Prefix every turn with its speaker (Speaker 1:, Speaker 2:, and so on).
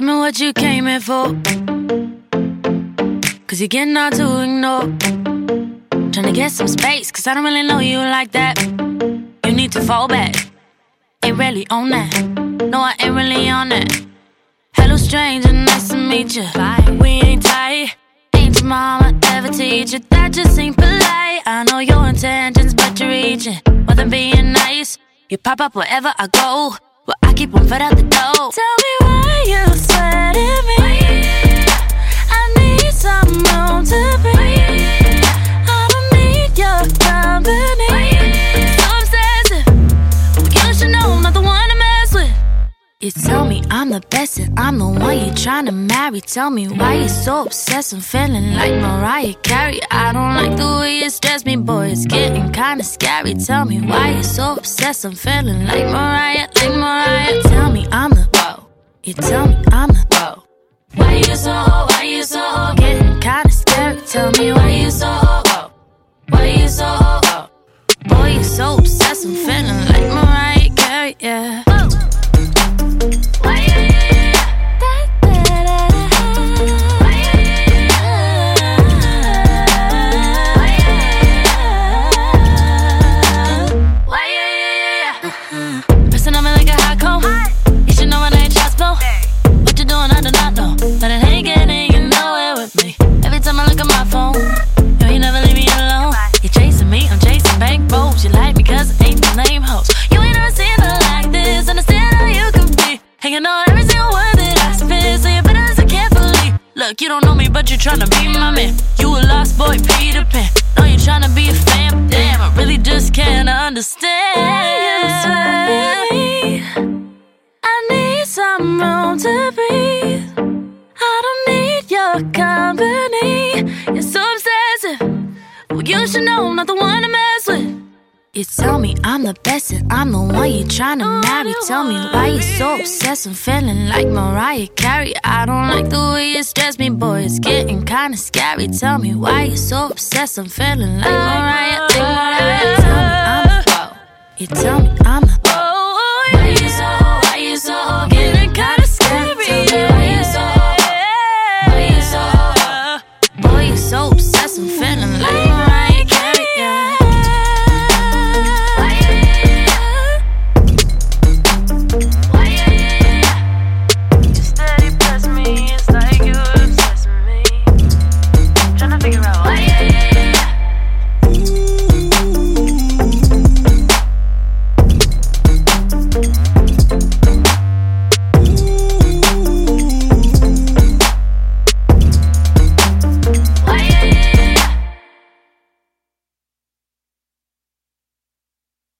Speaker 1: what you came here for. Cause you're getting hard to ignore. Trying to get some space, cause I don't really know you like that. You need to fall back. Ain't really on that. No, I ain't really on that. Hello, stranger, nice to meet you. Bye. We ain't tight. Ain't your mama ever teach you that just ain't polite? I know your intentions, but you're reaching. More than being nice. You pop up wherever I go. Well, I keep one foot out the door. Tell me why you sweating me. I need some room to breathe. I don't need your company. So obsessive. You should know I'm not the one to mess with. You tell me I'm the best and I'm the one you're trying to marry. Tell me why you're so obsessed. I'm feeling like Mariah Carey. I don't like the way stress me, boy. It's getting kinda scary. Tell me why you're so obsessed. I'm feeling like Mariah, like Mariah. Tell me I'm the whoa. You tell me I'm the whoa. Why you so, why you so, getting kinda scary. Tell me why you so, whoa. Why you so, whoa. Boy, you're so obsessed. I'm feeling like Mariah Carey, yeah. I at my phone, yo, you never leave me alone. You're chasing me, I'm chasing bank rolls. You like me cause it ain't the lame hoes. You ain't never seen it like this. Understand how you can be. Hanging on every single word that I spit. So you better listen carefully. Look, you don't know me, but you're tryna be my man. You a lost boy, Peter Pan. Know you're tryna be a fan, damn, I really just can't understand. I need some room to breathe. Well, you should know I'm not the one to mess with. You tell me I'm the best and I'm the one you're trying to marry. Tell me why you're so obsessed. I'm feeling like Mariah Carey. I don't like the way you stress me, boy. It's getting kinda scary. Tell me why you're so obsessed. I'm feeling like Mariah, like Mariah. Tell me I'm the. You tell me I'm the.